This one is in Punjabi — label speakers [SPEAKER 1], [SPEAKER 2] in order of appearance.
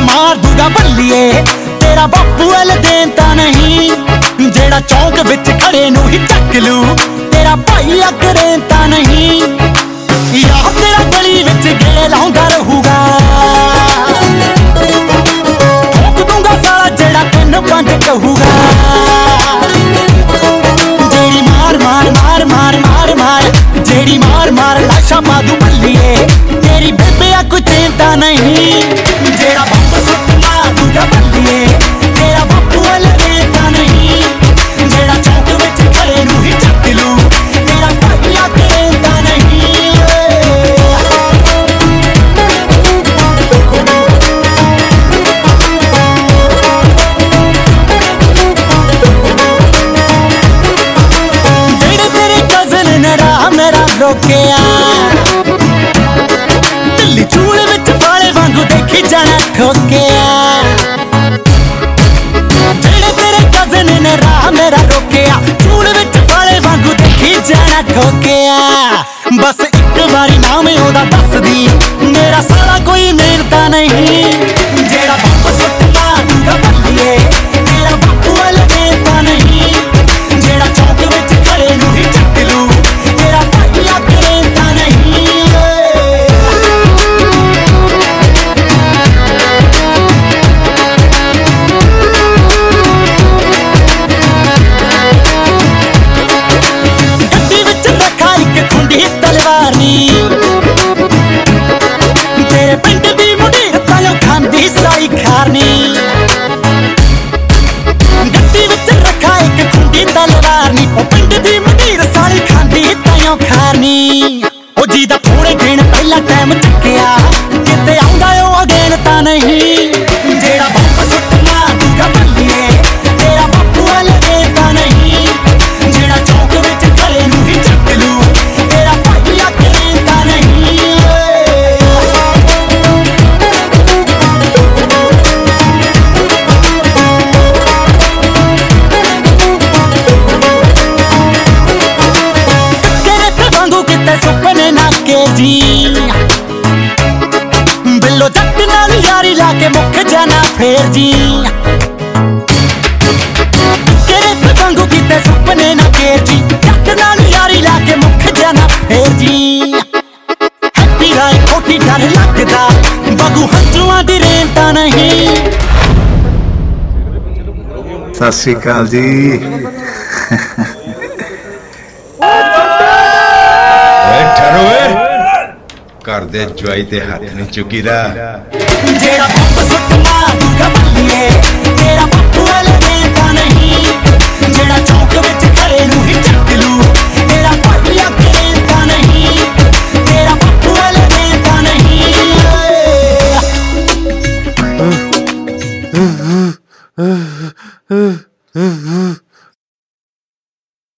[SPEAKER 1] ਮਾਰ ਦੂਗਾ ਬੱਲੀਏ। ਤੇਰਾ ਬਾਪੂ ਐਲ ਦੇਣ ਤਾਂ ਨਹੀਂ। ਜਿਹੜਾ ਚੌਂਕ ਵਿੱਚ ਖੜੇ ਨੂੰ ਹੀ ਚੱਕ ਲੂ। ਤੇਰਾ ਭਾਈ ਅਕਰੇ ਤਾਂ ਨਹੀਂ। ਯਾਰ ਤੇਰਾ ਗਲੀ ਵਿੱਚ ਗੇੜੇ ਲਾਉਂਦਾ ਰਹੂਗਾ। ਠੋਕ ਦੂੰਗਾ ਸਾਲਾ ਜਿਹੜਾ ਤੈਨੂੰ ਪੰਜ ਕਹੂਗਾ। ਜਿਹੜੀ ਮਾਰ ਮਾਰ ਮਾਰ ਮਾਰ ਮਾਰ ਮਾਰ। ਜਿਹੜੀ ਮਾਰ ਮਾਰ, ਲਾਸ਼ਾ ਪਾ ਪਾਦੂ ਬੱਲੀਏ। ਤੇਰੀ ਬੇਬੇ ਆ ਕੋਈ ਚਿੰਤਾ ਨਹੀਂ। ਰੋਕਿਆ। ਦਿੱਲੀ ਚੂਲ ਵਿੱਚ ਫਾਲੇ ਵਾਂਗੂ ਦੇਖੀ ਜਾਣਾ ਠੋਕਿਆ। ਜਿਹੜੇ ਤੇਰੇ ਕਜ਼ਨ ਨੇ ਰਾਹ ਮੇਰਾ ਰੋਕਿਆ, ਚੂਲ ਵਿੱਚ ਫਾਲੇ ਵਾਂਗੂ ਦੇਖੀ ਜਾਣਾ ਠੋਕਿਆ। ਬਸ ਇੱਕ ਵਾਰੀ ਨਾਮ ਉਹਦਾ ਦੱਸਦੀ, ਮੇਰਾ ਸਾਲਾ ਕੋਈ ਮਿਲਦਾ ਨਹੀਂ। ਪਿੰਡ ਦੀ ਮੁੰਡੀ ਤਾਇਓ ਖਾਂਦੀ ਸਾਈ ਖਾਰਨੀ। ਗੱਡੀ ਵਿੱਚ ਰੱਖਾ ਇੱਕ ਖੁੰਡੀ ਤਲਵਾਰ ਨੀ ਸੁਪਨੇ ਨਾ ਜੀ। ਬਿੱਲੋ ਜੱਟ ਨਾਲ ਯਾਰੀ ਲਾ ਕੇ ਮੁੱਕ ਜਾਣਾ ਫੇਰ ਜੀ। ਤੇਰੇ ਤੇ ਕਿਤੇ ਸੁਪਨੇ ਨਾ ਕੇ ਜੀ। ਜੱਟ ਨਾਲ ਯਾਰੀ ਲਾ ਕੇ ਮੁੱਕ ਜਾਣਾ ਫੇਰ ਜੀ। ਹੈਪੀ ਰਾਏ ਖੋਟੀ ਡਰ ਲੱਗਦਾ ਬਗੂ ਹੰਝੂਆਂ ਦੀ ਰੇਲ ਤਾਂ ਨਹੀਂ।
[SPEAKER 2] ਸਤਿ ਸ਼੍ਰੀ ਅਕਾਲ ਜੀ।
[SPEAKER 3] ਯਾਰ ਓਏ ਘਰ ਦੇ ਜਵਾਈ ਤੇ ਹੱਥ ਨਹੀਂ ਚੁੱਕੀਦਾ
[SPEAKER 1] ਜਿਹੜਾ ਪੰਪ ਸੁੱਟਣਾ ਤੂੰ ਕਬੱਲੀਏ ਤੇਰਾ ਪੱਪੂ ਵਾਲੇ ਦੇ ਤਾਂ ਨਹੀਂ ਜਿਹੜਾ ਚੌਕ ਵਿੱਚ ਘਰੇ ਨੂੰ ਹੀ ਚੱਕ ਲੂ ਤੇਰਾ ਪੱਟਿਆ ਕੇ ਤਾਂ ਨਹੀਂ ਤੇਰਾ ਪੱਪੂ ਵਾਲੇ ਦੇ ਤਾਂ ਨਹੀਂ